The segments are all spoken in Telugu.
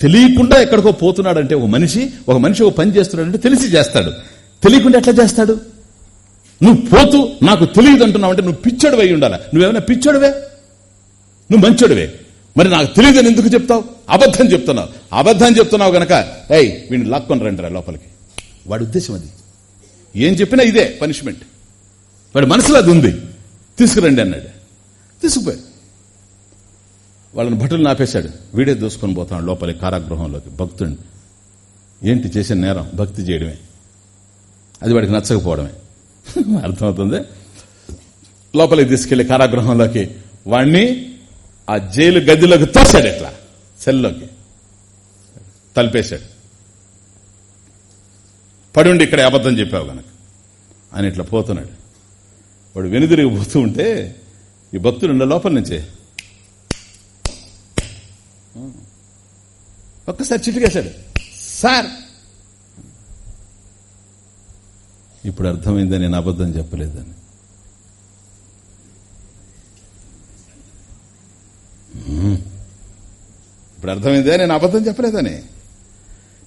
తెలియకుండా ఎక్కడికో పోతున్నాడంటే ఒక మనిషి ఒక మనిషి ఒక పని చేస్తున్నాడంటే తెలిసి చేస్తాడు. తెలియకుండా ఎట్లా చేస్తాడు? నువ్వు పోతూ నాకు తెలియదు అంటున్నావు అంటే నువ్వు పిచ్చడు అయి ఉండాలి? నువ్వేమైనా పిచ్చడువే? నువ్వు మంచోడువే? మరి నాకు తెలియదని ఎందుకు చెప్తావు? అబద్ధం చెప్తున్నావు. అబద్ధం చెప్తున్నావు గనక ఏయ్ వీడిని లాక్కొని రండి లోపలికి. వాడి ఉద్దేశం అది. ఏం చెప్పినా ఇదే పనిష్మెంట్. వాడి మనసులో అది ఉంది. తీసుకురండి అన్నాడు. తీసుకుపోయి వాళ్ళని భటులు నాపేశాడు. వీడే దూసుకొని పోతాడు లోపలి కారాగృహంలోకి. భక్తుడిని. ఏంటి చేసిన నేరం? భక్తి చేయడమే. అది వాడికి నచ్చకపోవడమే. అర్థమవుతుంది? లోపలికి తీసుకెళ్ళి కారాగృహంలోకి వాణ్ణి ఆ జైలు గదిలోకి తోశాడు ఎట్లా సెల్లోకి. తలిపేశాడు. పడుండి ఇక్కడ అబద్ధం చెప్పావు గనక. అని ఇట్లా పోతున్నాడు. వాడు వెనుదిరిగి పోతూ ఉంటే ఈ భక్తుడు లోపల నుంచే ఒక్కసారి చిట్టుకేశాడు సార్! ఇప్పుడు అర్థమైందని నేను అబద్ధం చెప్పలేదని. ఇప్పుడు అర్థమైందే నేను అబద్ధం చెప్పలేదని.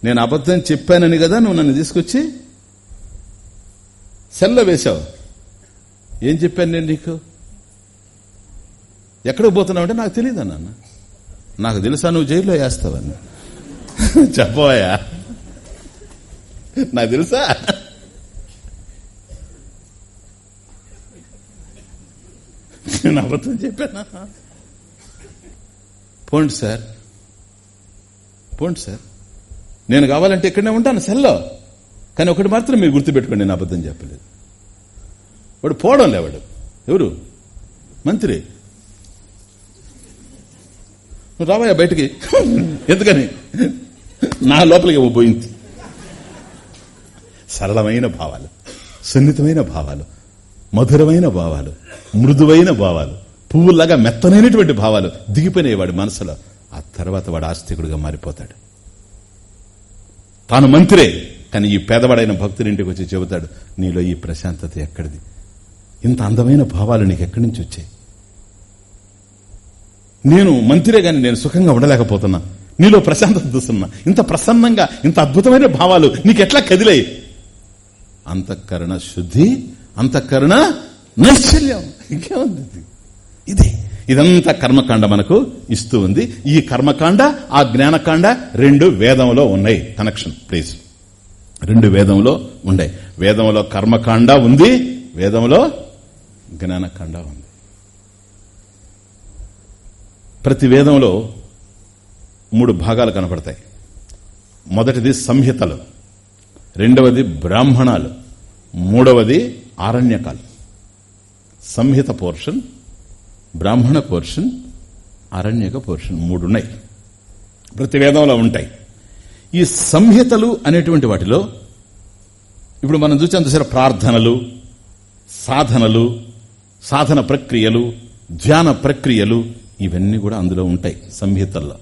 నేను అబద్ధం చెప్పానని కదా నువ్వు నన్ను తీసుకొచ్చి సెల్లో వేశావు. ఏం చెప్పాను నేను నీకు? ఎక్కడికి పోతున్నావు అంటే నాకు తెలియదు అన్న నాకు తెలుసా నువ్వు జైల్లో వేస్తావని? చెప్పవయ్యా. నాకు తెలుసా? నేను అబద్ధం చెప్పానా? పోండి సార్. పోండి సార్. నేను కావాలంటే ఇక్కడనే ఉంటాను సెల్లో. కానీ ఒకటి మాత్రం మీరు గుర్తుపెట్టుకోండి నేను అబద్ధం చెప్పలేదు. వాడు పోవడం లేవాడు ఎవరు? మంత్రి. రావయ్యా బయటికి ఎందుకని? నా లోపలికి పోయింది సరళమైన భావాలు సున్నితమైన భావాలు మధురమైన భావాలు మృదువైన భావాలు పువ్వులాగా మెత్తనైనటువంటి భావాలు దిగిపోయినాయి వాడి మనసులో. ఆ తర్వాత వాడు ఆస్తికుడిగా మారిపోతాడు. తాను మంత్రే కానీ ఈ పేదవాడైన భక్తుడింటికి వచ్చి చెబుతాడు నీలో ఈ ప్రశాంతత ఎక్కడిది? ఇంత అందమైన భావాలు నీకు ఎక్కడి నుంచి వచ్చాయి? నేను మంత్రే గాని నేను సుఖంగా ఉండలేకపోతున్నా. నీలో ప్రశాంతత చూస్తున్నా. ఇంత ప్రసన్నంగా ఇంత అద్భుతమైన భావాలు నీకెట్లా కదిలాయి? అంతఃకరణ శుద్ధి అంతఃకరణ నైశ్చల్యం ఇంకేముంది ఇది? ఇదంతా కర్మకాండ మనకు ఇస్తూ ఉంది. ఈ కర్మకాండ ఆ జ్ఞానకాండ రెండు వేదంలో ఉన్నాయి. Connection please. రెండు వేదంలో ఉన్నాయి వేదంలో కర్మకాండ ఉంది వేదంలో జ్ఞానకాండ ఉంది. ప్రతి వేదంలో మూడు భాగాలు కనపడతాయి. మొదటిది సంహితలు రెండవది బ్రాహ్మణాలు మూడవది ఆరణ్యకాలు. సంహిత పోర్షన్ బ్రాహ్మణ పోర్షన్ అరణ్యక పోర్షన్ మూడున్నాయి ప్రతి వేదంలో ఉంటాయి. ఈ సంహితలు అనేటువంటి వాటిలో ఇప్పుడు మనం చూసాం చూసారా ప్రార్థనలు సాధనలు సాధన ప్రక్రియలు ధ్యాన ప్రక్రియలు ఇవన్నీ కూడా అందులో ఉంటాయి సంహితల్లో.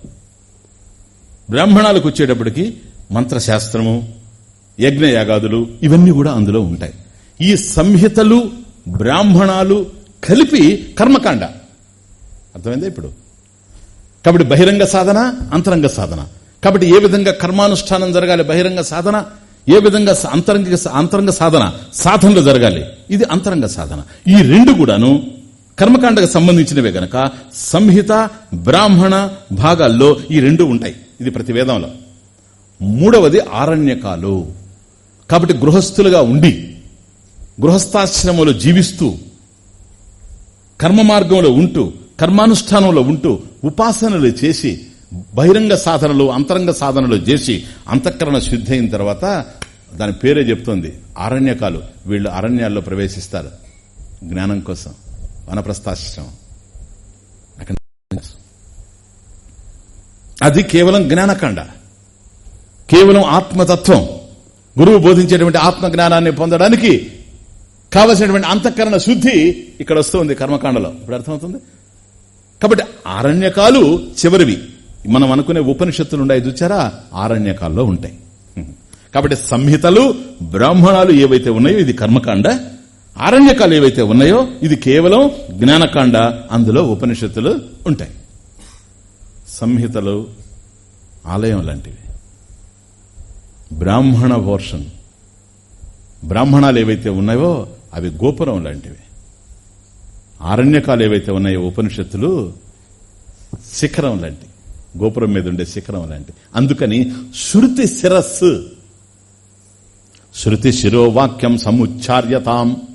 బ్రాహ్మణాలకు వచ్చేటప్పటికి మంత్రశాస్త్రము యజ్ఞయాగాదులు ఇవన్నీ కూడా అందులో ఉంటాయి. ఈ సంహితలు బ్రాహ్మణాలు కలిపి కర్మకాండ. అర్థమైందా ఇప్పుడు? కాబట్టి బహిరంగ సాధన అంతరంగ సాధన. కాబట్టి ఏ విధంగా కర్మానుష్ఠానం జరగాలి బహిరంగ సాధన? ఏ విధంగా అంతరంగ అంతరంగ సాధన? సాధనలు జరగాలి. ఇది అంతరంగ సాధన. ఈ రెండు కూడాను కర్మకాండకు సంబంధించినవే గనక సంహిత బ్రాహ్మణ భాగాల్లో ఈ రెండు ఉంటాయి. ఇది ప్రతి వేదంలో మూడవది ఆరణ్యకాలు. కాబట్టి గృహస్థులుగా ఉండి గృహస్థాశ్రమంలో జీవిస్తూ కర్మ మార్గంలో ఉంటూ కర్మానుష్ఠానంలో ఉంటూ ఉపాసనలు చేసి బహిరంగ సాధనలు అంతరంగ సాధనలు చేసి అంతఃకరణ శుద్ధి అయిన తర్వాత దాని పేరే చెప్తోంది అరణ్యకాలు వీళ్ళు అరణ్యాల్లో ప్రవేశిస్తారు జ్ఞానం కోసం. వనప్రస్థాశ్రమం. అక్కడ అది కేవలం జ్ఞానకాండ. కేవలం ఆత్మతత్వం. గురువు బోధించేటువంటి ఆత్మ జ్ఞానాన్ని పొందడానికి కావలసినటువంటి అంతఃకరణ శుద్ధి ఇక్కడ వస్తుంది కర్మకాండలో. ఇప్పుడు అర్థమవుతుంది? కాబట్టి ఆరణ్యకాలు చివరివి. మనం అనుకునే ఉపనిషత్తులు ఉన్నాయి చూచారా? ఆరణ్యకాల్లో ఉంటాయి. కాబట్టి సంహితలు బ్రాహ్మణాలు ఏవైతే ఉన్నాయో ఇది కర్మకాండ. ఆరణ్యకాలు ఏవైతే ఉన్నాయో ఇది కేవలం జ్ఞానకాండ అందులో ఉపనిషత్తులు ఉంటాయి. సంహితలు ఆలయం లాంటివి. బ్రాహ్మణ పోర్షన్ బ్రాహ్మణాలు ఏవైతే ఉన్నాయో అవి గోపురం లాంటివి. ఆరణ్యకాలు ఏవైతే ఉన్నాయో ఉపనిషత్తులు శిఖరం లాంటి గోపురం మీద ఉండే శిఖరం లాంటి అందుకని శృతి శిరస్సు. శృతి శిరోవాక్యం సముచ్చార్యతాం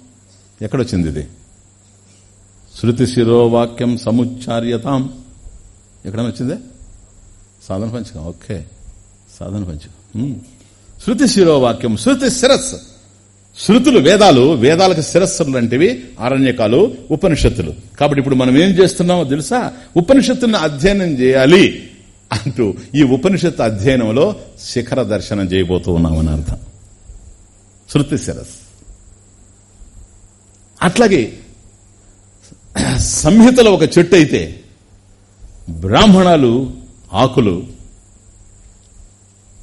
ఎక్కడొచ్చింది ఇది? శృతి శిరోవాక్యం సముచ్చార్యతాం. ఎక్కడైనా వచ్చిందే? సాధన పంచకం. ఓకే. సాధన పంచకం. శృతి శిరోవాక్యం శృతి శిరస్సు శృతులు వేదాలు వేదాలకు శిరస్సులు లాంటివి ఆరణ్యకాలు ఉపనిషత్తులు. కాబట్టి ఇప్పుడు మనం ఏం చేస్తున్నామో తెలుసా? ఉపనిషత్తులను అధ్యయనం చేయాలి అంటూ ఈ ఉపనిషత్తు అధ్యయనంలో శిఖర దర్శనం చేయబోతూ ఉన్నామని అర్థం. శృతి శిరస్సు అట్లాగే సంహితలో ఒక చెట్టు అయితే బ్రాహ్మణాలు ఆకులు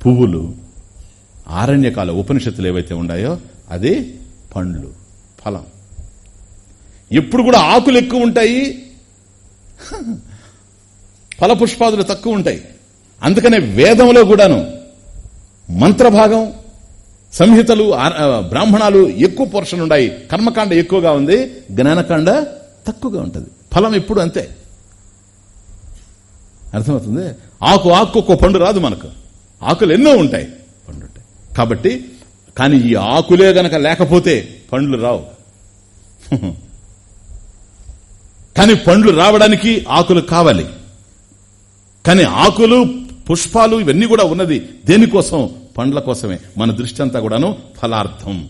పువ్వులు ఆరణ్యకాల ఉపనిషత్తులు ఏవైతే ఉన్నాయో అది పండ్లు ఫలం. ఎప్పుడు కూడా ఆకులు ఎక్కువ ఉంటాయి. ఫలపుష్పాదులు తక్కువ ఉంటాయి. అందుకనే వేదంలో కూడాను మంత్రభాగం సంహితలు బ్రాహ్మణాలు ఎక్కువ పోర్షన్ ఉన్నాయి కర్మకాండ ఎక్కువగా ఉంది. జ్ఞానకాండ తక్కువగా ఉంటుంది. ఫలం ఎప్పుడు అంతే. అర్థమవుతుంది? ఆకు ఆకు ఒక్కో పండు రాదు మనకు. ఆకులు ఎన్నో ఉంటాయి. పండు ఉంటాయి. కాబట్టి కానీ ఈ ఆకులే గనక లేకపోతే పండ్లు రావు. కానీ పండ్లు రావడానికి ఆకులు కావాలి. కానీ ఆకులు పుష్పాలు ఇవన్నీ కూడా ఉన్నది దేనికోసం? పండ్ల కోసమే. మన దృష్టి అంతా కూడాను ఫలార్థం.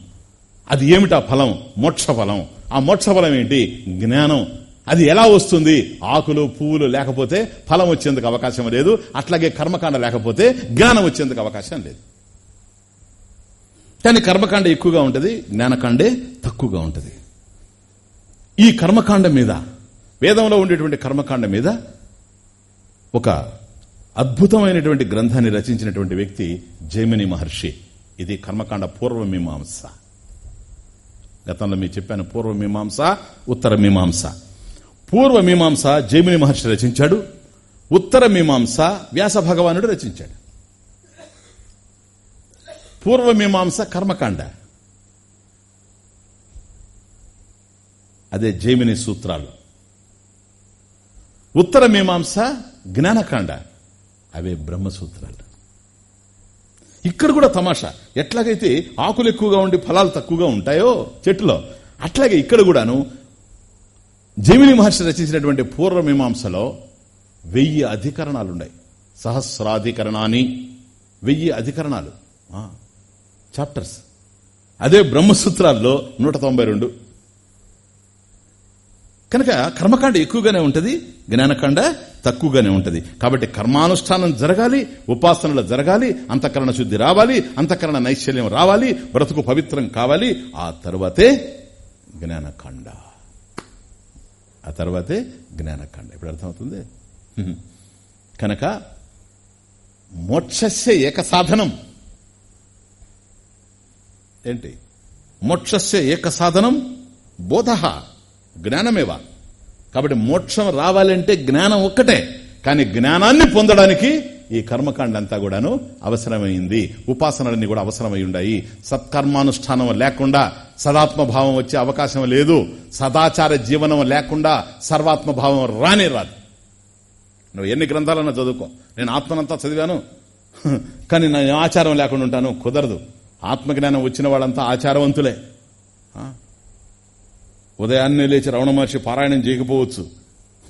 అది ఏమిటా ఫలం? మోక్ష ఫలం ఆ మోక్ష ఫలం ఏంటి? జ్ఞానం. అది ఎలా వస్తుంది? ఆకులు పువ్వులు లేకపోతే ఫలం వచ్చేందుకు అవకాశం లేదు. అట్లాగే కర్మకాండ లేకపోతే జ్ఞానం వచ్చేందుకు అవకాశం లేదు. కానీ కర్మకాండ ఎక్కువగా ఉంటుంది జ్ఞానకాండే తక్కువగా ఉంటుంది. ఈ కర్మకాండ మీద వేదంలో ఉండేటువంటి కర్మకాండ మీద ఒక అద్భుతమైనటువంటి గ్రంథాన్ని రచించినటువంటి వ్యక్తి జైమిని మహర్షి. ఇది కర్మకాండ పూర్వమీమాంస. గతంలో మీకు చెప్పాను పూర్వమీమాంస ఉత్తర మీమాంస పూర్వమీమాంస జైమిని మహర్షి రచించాడు ఉత్తర మీమాంస వ్యాస భగవానుడు రచించాడు. పూర్వమీమాంస కర్మకాండ. అదే జైమిని సూత్రాలు. ఉత్తర మీమాంస జ్ఞానకాండ. అవే బ్రహ్మసూత్రాలు. ఇక్కడ కూడా తమాషా. ఎట్లాగైతే ఆకులు ఎక్కువగా ఉండి ఫలాలు తక్కువగా ఉంటాయో చెట్టులో అట్లాగే ఇక్కడ కూడాను జమిని మహర్షి రచించినటువంటి పూర్వమీమాంసలో వెయ్యి అధికరణాలు ఉన్నాయి సహస్రాధికరణాన్ని వెయ్యి అధికరణాలు. చాప్టర్స్. అదే బ్రహ్మసూత్రాల్లో నూట తొంభై రెండు. కనుక కర్మకాండ ఎక్కువగానే ఉంటుంది జ్ఞానకాండ తక్కువగానే ఉంటుంది. కాబట్టి కర్మానుష్ఠానం జరగాలి ఉపాసనలు జరగాలి అంతఃకరణ శుద్ధి రావాలి అంతఃకరణ నైశల్యం రావాలి బ్రతుకు పవిత్రం కావాలి. ఆ తర్వాతే జ్ఞానకాండ. ఆ తర్వాతే జ్ఞానకాండ. ఇప్పుడు అర్థమవుతుంది? కనుక మోక్షస్య ఏక సాధనం. ఏంటి? మోక్షస్య ఏక సాధనం బోధ జ్ఞానమేవా? కాబట్టి మోక్షం రావాలంటే జ్ఞానం ఒక్కటే. కానీ జ్ఞానాన్ని పొందడానికి ఈ కర్మకాండ అంతా కూడాను అవసరమైంది. ఉపాసనలన్నీ కూడా అవసరమై ఉన్నాయి సత్కర్మానుష్ఠానం లేకుండా సదాత్మభావం వచ్చే అవకాశం లేదు. సదాచార జీవనం లేకుండా సర్వాత్మభావం రానే రాదు. నువ్వు ఎన్ని గ్రంథాలన్నా చదువుకో. నేను ఆత్మనంతా చదివాను. కానీ నేను ఆచారం లేకుండా ఉంటాను. కుదరదు. ఆత్మజ్ఞానం వచ్చిన వాళ్ళంతా ఆచారవంతులే. ఉదయాన్నే లేచి రమణ మహర్షి పారాయణం చేయకపోవచ్చు.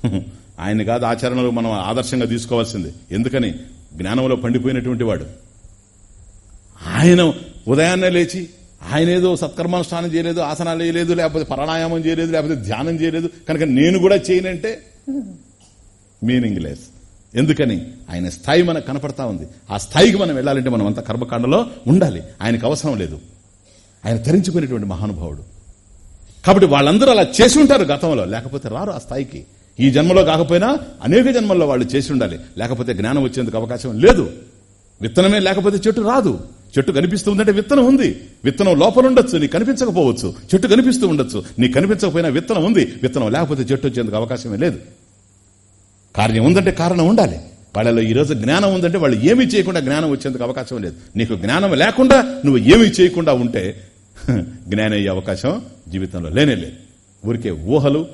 ఆయన కాదు ఆచరణలో మనం ఆదర్శంగా తీసుకోవాల్సింది. ఎందుకని? జ్ఞానంలో పండిపోయినటువంటి వాడు. ఆయన ఉదయాన్నే లేచి ఆయన ఏదో సత్కర్మానుష్ఠానం చేయలేదు ఆసనాలు చేయలేదు లేకపోతే ప్రాణాయామం చేయలేదు లేకపోతే ధ్యానం చేయలేదు. కనుక నేను కూడా చేయనంటే మీనింగ్ లెస్ ఎందుకని? ఆయన స్థాయి మనకు కనపడతా ఉంది. ఆ స్థాయికి మనం వెళ్ళాలంటే మనం అంత కర్మకాండలో ఉండాలి. ఆయనకు అవసరం లేదు. ఆయన తరించుకునేటువంటి మహానుభావుడు. కాబట్టి వాళ్ళందరూ అలా చేసి ఉంటారు గతంలో. లేకపోతే రారు ఆ స్థాయికి. ఈ జన్మలో కాకపోయినా అనేక జన్మల్లో వాళ్ళు చేసి ఉండాలి. లేకపోతే జ్ఞానం వచ్చేందుకు అవకాశం లేదు. విత్తనమే లేకపోతే చెట్టు రాదు. చెట్టు కనిపిస్తుందంటే విత్తనం ఉంది. విత్తనం లోపల ఉండొచ్చు నీకు కనిపించకపోవచ్చు. చెట్టు కనిపిస్తూ ఉండొచ్చు. నీకు కనిపించకపోయినా విత్తనం ఉంది. విత్తనం లేకపోతే చెట్టు వచ్చేందుకు అవకాశమే లేదు. కార్యం ఉందంటే కారణం ఉండాలి. వాళ్ళలో ఈరోజు జ్ఞానం ఉందంటే వాళ్ళు ఏమీ చేయకుండా జ్ఞానం వచ్చేందుకు అవకాశం లేదు. నీకు జ్ఞానం లేకుండా నువ్వు ఏమీ చేయకుండా ఉంటే జ్ఞానం అయ్యే అవకాశం జీవితంలో లేనే లేదు. ఊరికే ఊహలు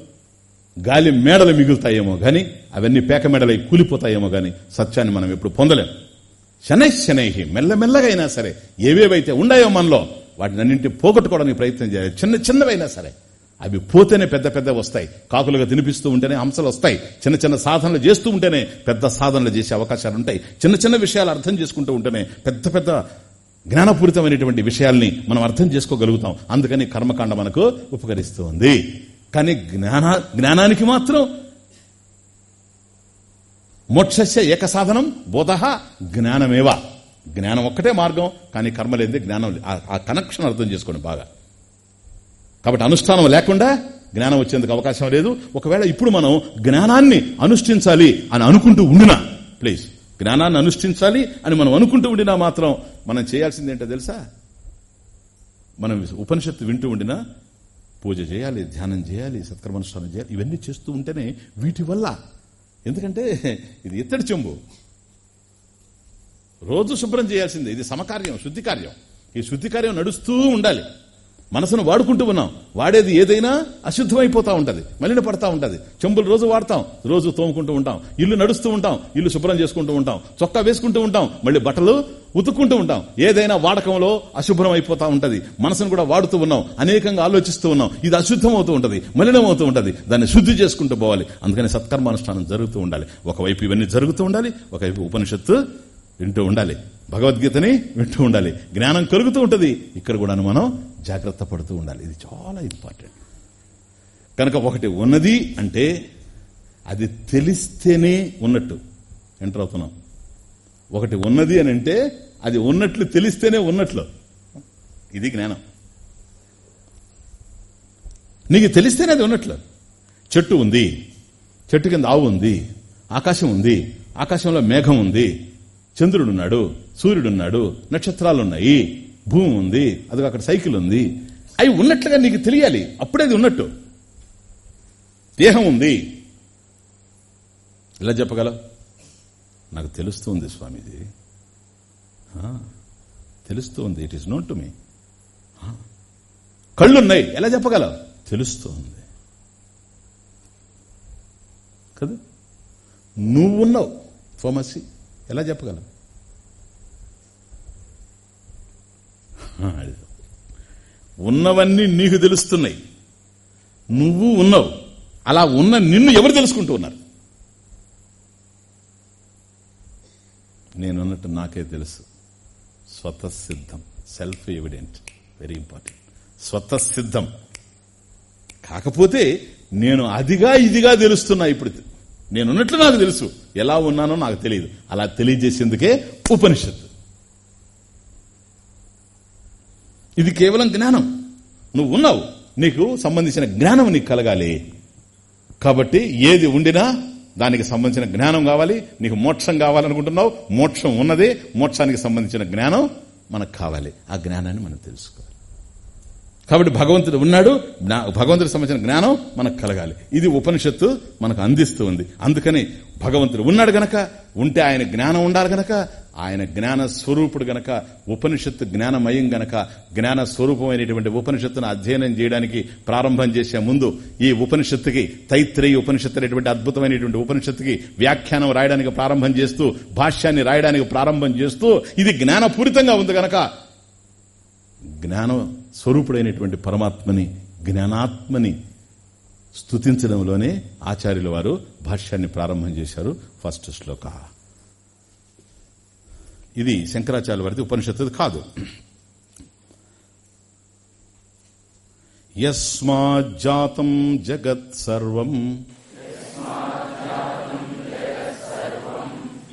గాలి మేడలు మిగులుతాయేమో గాని అవన్నీ పేక మేడలై కూలిపోతాయేమో గాని సత్యాన్ని మనం ఎప్పుడు పొందలేం. శనై శనైహి మెల్లమెల్లగా అయినా సరే ఏవేవైతే ఉన్నాయో మనలో వాటిని అన్నింటి పోగొట్టుకోవడానికి ప్రయత్నం చేయాలి. చిన్న చిన్నవైనా సరే. అవి పోతేనే పెద్ద పెద్ద వస్తాయి. కాకులుగా తినిపిస్తూ ఉంటేనే హంసలు వస్తాయి. చిన్న చిన్న సాధనలు చేస్తూ ఉంటేనే పెద్ద సాధనలు చేసే అవకాశాలు ఉంటాయి. చిన్న చిన్న విషయాలు అర్థం చేసుకుంటూ ఉంటేనే పెద్ద పెద్ద జ్ఞానపూరితమైనటువంటి విషయాల్ని మనం అర్థం చేసుకోగలుగుతాం. అందుకని కర్మకాండ మనకు ఉపకరిస్తుంది. కానీ జ్ఞాన జ్ఞానానికి మాత్రం మోక్షస్య ఏక సాధనం బోధ జ్ఞానమేవ. జ్ఞానం ఒక్కటే మార్గం కానీ కర్మ లేదే జ్ఞానం ఆ కనెక్షన్ అర్థం చేసుకోండి బాగా. కాబట్టి అనుష్ఠానం లేకుండా జ్ఞానం వచ్చేందుకు అవకాశం లేదు. ఒకవేళ ఇప్పుడు మనం జ్ఞానాన్ని అనుష్ఠించాలి అని అనుకుంటూ ఉండినా ప్లీజ్. జ్ఞానాన్ని అనుష్ఠించాలి అని మనం అనుకుంటూ ఉండినా మాత్రం మనం చేయాల్సింది ఏంటో తెలుసా? మనం ఉపనిషత్తు వింటూ ఉండినా పూజ చేయాలి ధ్యానం చేయాలి సత్కర్మానుష్ఠానం చేయాలి ఇవన్నీ చేస్తూ ఉంటేనే వీటి వల్ల ఎందుకంటే ఇది ఇత్తడి చెంబు. రోజు శుభ్రం చేయాల్సిందే. ఇది సమకార్యం శుద్ధి కార్యం ఈ శుద్ధి కార్యం నడుస్తూ ఉండాలి. మనసును వాడుకుంటూ ఉన్నాం. వాడేది ఏదైనా అశుద్ధమైపోతా ఉంటది. మలిన పడతా ఉంటది. చెంబులు రోజు వాడతాం. రోజు తోముకుంటూ ఉంటాం. ఇల్లు నడుస్తూ ఉంటాం. ఇల్లు శుభ్రం చేసుకుంటూ ఉంటాం. చొక్కా వేసుకుంటూ ఉంటాం. మళ్ళీ బట్టలు ఉతుక్కుంటూ ఉంటాం. ఏదైనా వాడకంలో అశుభ్రం అయిపోతా ఉంటది. మనసును కూడా వాడుతూ ఉన్నాం. అనేకంగా ఆలోచిస్తూ ఉన్నాం. ఇది అశుద్ధం అవుతూ ఉంటది. మలినం అవుతూ ఉంటది. దాన్ని శుద్ధి చేసుకుంటూ పోవాలి. అందుకని సత్కర్మానుష్ఠానం జరుగుతూ ఉండాలి. ఒకవైపు ఇవన్నీ జరుగుతూ ఉండాలి. ఒకవైపు ఉపనిషత్తు వింటూ ఉండాలి. భగవద్గీతని వింటూ ఉండాలి. జ్ఞానం కలుగుతూ ఉంటుంది. ఇక్కడ కూడా మనం జాగ్రత్త పడుతూ ఉండాలి. ఇది చాలా ఇంపార్టెంట్. కనుక ఒకటి ఉన్నది అంటే అది తెలిస్తేనే ఉన్నట్టు. ఎంటర్ అవుతున్నాం. ఒకటి ఉన్నది అని అంటే అది ఉన్నట్లు తెలిస్తేనే ఉన్నట్లు. ఇది జ్ఞానం. నీకు తెలిస్తేనే అది ఉన్నట్లు. చెట్టు ఉంది. చెట్టు కింద ఆవు ఉంది. ఆకాశం ఉంది. ఆకాశంలో మేఘం ఉంది. చంద్రుడున్నాడు సూర్యుడున్నాడు నక్షత్రాలున్నాయి భూమి ఉంది అది అక్కడ సైకిల్ ఉంది. అవి ఉన్నట్లుగా నీకు తెలియాలి అప్పుడేది ఉన్నట్టు. దేహం ఉంది. ఇలా చెప్పగలవు? నాకు తెలుస్తుంది స్వామిది తెలుస్తుంది it is known to me కళ్ళున్నాయి ఎలా చెప్పగలవు? తెలుస్తుంది. కదా? నువ్వున్నావు ఫార్మసీ. ఎలా చెప్పగలం? ఉన్నవన్నీ నీకు తెలుస్తున్నాయి. నువ్వు ఉన్నావు. అలా ఉన్న నిన్ను ఎవరు తెలుసుకుంటూ ఉన్నారు? నేనున్నట్టు నాకే తెలుసు. స్వతసిద్ధం. Self evident very important. స్వతసిద్ధం. కాకపోతే నేను అదిగా ఇదిగా తెలుస్తున్నా ఇప్పుడు. నేనున్నట్లు నాకు తెలుసు. ఎలా ఉన్నానో నాకు తెలియదు. అలా తెలియజేసేందుకే ఉపనిషత్తు. ఇది కేవలం జ్ఞానం. నువ్వు ఉన్నావు. నీకు సంబంధించిన జ్ఞానం నీకు కలగాలి. కాబట్టి ఏది ఉండినా దానికి సంబంధించిన జ్ఞానం కావాలి. నీకు మోక్షం కావాలనుకుంటున్నావు. మోక్షం ఉన్నది. మోక్షానికి సంబంధించిన జ్ఞానం మనకు కావాలి. ఆ జ్ఞానాన్ని మనం తెలుసుకోవాలి. కాబట్టి భగవంతుడు ఉన్నాడు భగవంతుడికి సంబంధించిన జ్ఞానం మనకు కలగాలి. ఇది ఉపనిషత్తు మనకు అందిస్తూ ఉంది. అందుకని భగవంతుడు ఉన్నాడు గనక ఉంటే ఆయన జ్ఞానం ఉండాలి గనక ఆయన జ్ఞాన స్వరూపుడు గనక ఉపనిషత్తు జ్ఞానమయం గనక జ్ఞాన స్వరూపమైనటువంటి ఉపనిషత్తును అధ్యయనం చేయడానికి ప్రారంభం చేసే ముందు ఈ ఉపనిషత్తుకి తైత్రేయ ఉపనిషత్తు అనేటువంటి అద్భుతమైనటువంటి ఉపనిషత్తుకి వ్యాఖ్యానం రాయడానికి ప్రారంభం చేస్తూ భాష్యాన్ని రాయడానికి ప్రారంభం చేస్తూ ఇది జ్ఞానపూరితంగా ఉంది గనక జ్ఞానం స్వరూపుడైనటువంటి పరమాత్మని జ్ఞానాత్మని స్థుతించడంలోనే ఆచార్యుల వారు భాష్యాన్ని ప్రారంభం చేశారు ఫస్ట్ శ్లోక. ఇది శంకరాచార్య వారిది ఉపనిషత్తు కాదు. యస్మాజ్జాతం జగత్ సర్వం.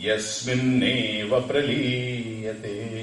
యస్మిన్నేవ ప్రలీయతే.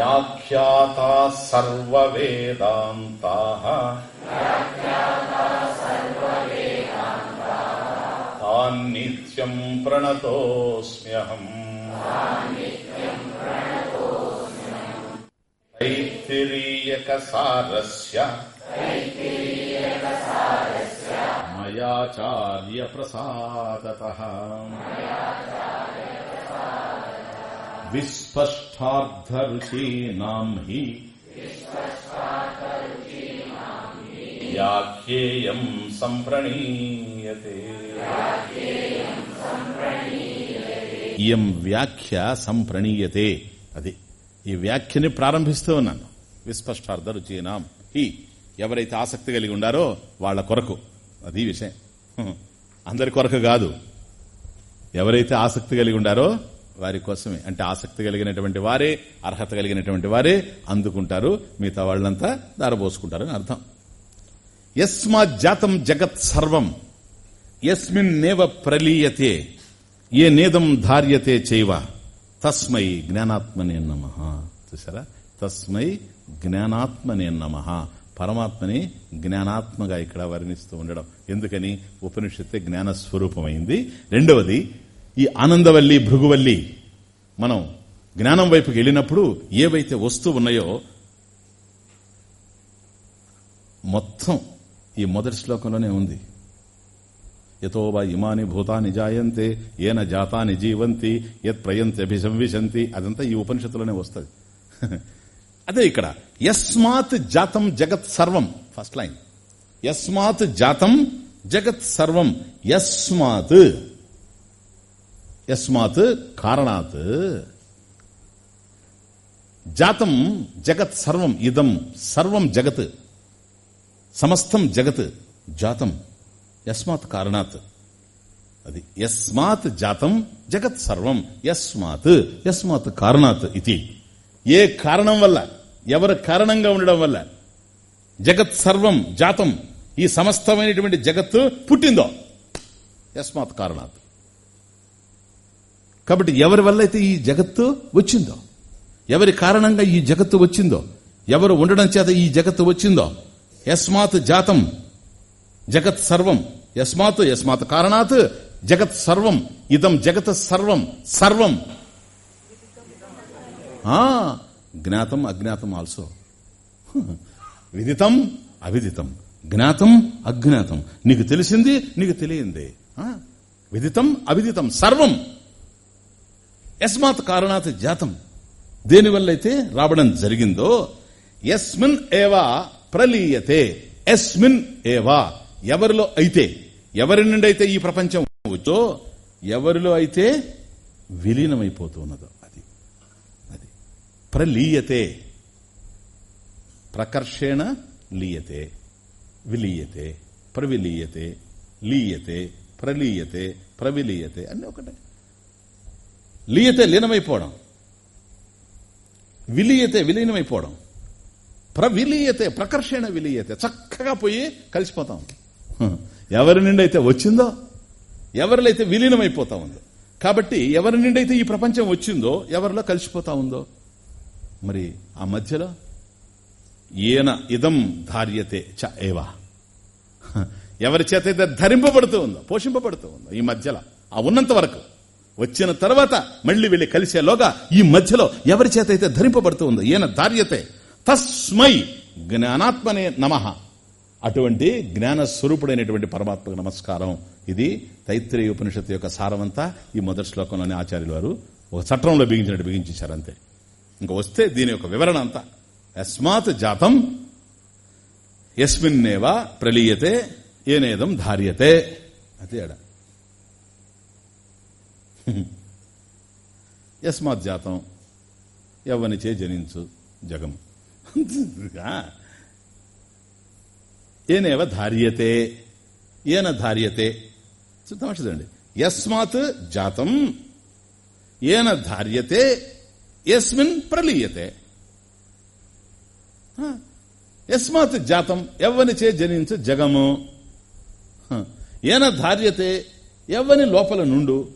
व्याख्याता सर्ववेदान्ताः। तान्नित्यम् प्रणतोऽस्म्यहम्। तैत्तिरीयकसारस्य। मयाचार्यप्रसादतः। विस्पष्टार्धरुचीनाम् हि व्याख्येयम् सम्प्रणीयते ఇయం వ్యాఖ్య సంప్రణీయతే అది ఈ వ్యాఖ్యని ప్రారంభిస్తూ ఉన్నాను విస్పష్టార్థ రుచీనాం ఈ ఎవరైతే ఆసక్తి కలిగి ఉండారో వాళ్ళ కొరకు అది విషయం హ్మ్. అందరి కొరకు కాదు ఎవరైతే ఆసక్తి కలిగి ఉండారో వారి కోసమే. అంటే ఆసక్తి కలిగినటువంటి వారే అర్హత కలిగినటువంటి వారే అందుకుంటారు. మిగతా వాళ్ళంతా దారబోసుకుంటారు అని అర్థం. యస్మా జాతం జగత్ సర్వం యస్మిన్నేవ ప్రలీయతే ఏ నేదం ధార్యతే చైవ తస్మై జ్ఞానాత్మనే నమ. చూసారా తస్మై జ్ఞానాత్మనే నమ. పరమాత్మని జ్ఞానాత్మగా ఇక్కడ వర్ణిస్తూ ఉండడం. ఎందుకని? ఉపనిషత్తే జ్ఞాన స్వరూపమైంది రెండవది ఈ ఆనందవల్లి భృగువల్లి మనం జ్ఞానం వైపుకి వెళ్ళినప్పుడు ఏవైతే వస్తూ ఉన్నాయో మొత్తం ఈ మొదటి శ్లోకంలోనే ఉంది. యతో వా ఇమాని భూతాని జాయంతే ఏన జాతాని జీవంతి యత్ ప్రయంతి అభిసంవిశంతి అదంతా ఈ ఉపనిషత్తులోనే వస్తుంది. అదే ఇక్కడ యస్మాత్ జాతం జగత్ సర్వం ఫస్ట్ లైన్. యస్మాత్ జాతం జగత్ సర్వం యస్మాత్. యస్మాత్ కారణాత్. జాతం జగత్ సర్వం ఇదం సర్వం జగత్ సమస్తం జగత్ జాతం యస్మాత్ కారణాత్. అది యస్మాత్ జాతం జగత్ సర్వం యస్మాత్ యస్మాత్ కారణాత్ ఇది. ఏ కారణం వల్ల ఎవరు కారణంగా ఉండడం వల్ల జగత్ సర్వం జాతం ఈ సమస్తమైనటువంటి జగత్తు పుట్టిందో యస్మాత్ కారణాత్. కాబట్టి ఎవరి వల్ల అయితే ఈ జగత్తు వచ్చిందో ఎవరి కారణంగా ఈ జగత్తు వచ్చిందో ఎవరు ఉండడం చేత ఈ జగత్తు వచ్చిందో యస్మాత్ జాతం జగత్ సర్వం యస్మాత్ యస్మాత్ కారణాత్ జగత్ సర్వం ఇదం జగత్ సర్వం సర్వం. ఆ, జ్ఞాతం అజ్ఞాతం ఆల్సో. విదితం అవిదితం జ్ఞాతం అజ్ఞాతం. నీకు తెలిసింది నీకు తెలియంది. ఆ, విదితం అవిదితం సర్వం. యస్మాత్ కారణాత్ జాతం. దేనివల్లైతే రావడం జరిగిందో యస్మిన్ ఏవా ప్రలీయతే. ఎస్మిన్ ఏవా ఎవరిలో అయితే ఎవరి నుండి అయితే ఈ ప్రపంచం వచ్చో ఎవరిలో అయితే విలీనమైపోతున్నదో అది. అది. ప్రలీయతే. ప్రకర్షేణ లీయతే. విలీయతే. ప్రవిలీయతే. లీయతే. ప్రలీయతే. ప్రవిలీయతే. అన్నీ ఒకటే. లీయతే లీనమైపోవడం. విలీయతే విలీనమైపోవడం. ప్రవిలీయతే ప్రకర్షణ విలీయతే. చక్కగా పోయి కలిసిపోతాం. ఎవరి నుండి అయితే వచ్చిందో? ఎవరిలో అయితే విలీనమైపోతా ఉందో. కాబట్టి ఎవరి నుండి అయితే ఈ ప్రపంచం వచ్చిందో ఎవరిలో కలిసిపోతా ఉందో? మరి ఆ మధ్యలో? ఈయన ఇదం ధార్యతే చ ఏవా. ఎవరి చేత అయితే ధరింపబడుతూ ఉందో పోషింపబడుతూ ఉందో ఈ మధ్యలో ఆ ఉన్నంత వరకు. వచ్చిన తర్వాత మళ్ళీ వెళ్ళి కలిసేలోగా ఈ మధ్యలో ఎవరి చేత అయితే ధరింపబడుతూ ఉందో ఈయన ధార్యతే తస్మై జ్ఞానాత్మనే నమ. అటువంటి జ్ఞాన స్వరూపుడైనటువంటి పరమాత్మకు నమస్కారం. ఇది తైత్రేయ ఉపనిషత్తు యొక్క సారమంతా ఈ మొదటి శ్లోకంలోనే ఆచార్యులు వారు ఒక చట్టంలో బిగించినట్టు బిగించారు అంతే. ఇంకా వస్తే దీని యొక్క వివరణ అంతా. యస్మాత్ జాతం యస్మిన్నేవా ప్రలీయతే ఏనేదం ధార్యతే. అదే యస్మాత్ జాతం యవ్వనిచే జనించు జగం. ఏనేవ ధార్యతే? ఏన ధార్యతే? తమాష చూడండి. యస్మాత్ జాతం. ఏన ధార్యతే? ఎస్మిన్ ప్రలీయతే. హ. యస్మాత్ జాతం. ఎవ్వనిచే జనించు జగము. ఏన ధార్యతే? ఎవ్వని లోపల నుండు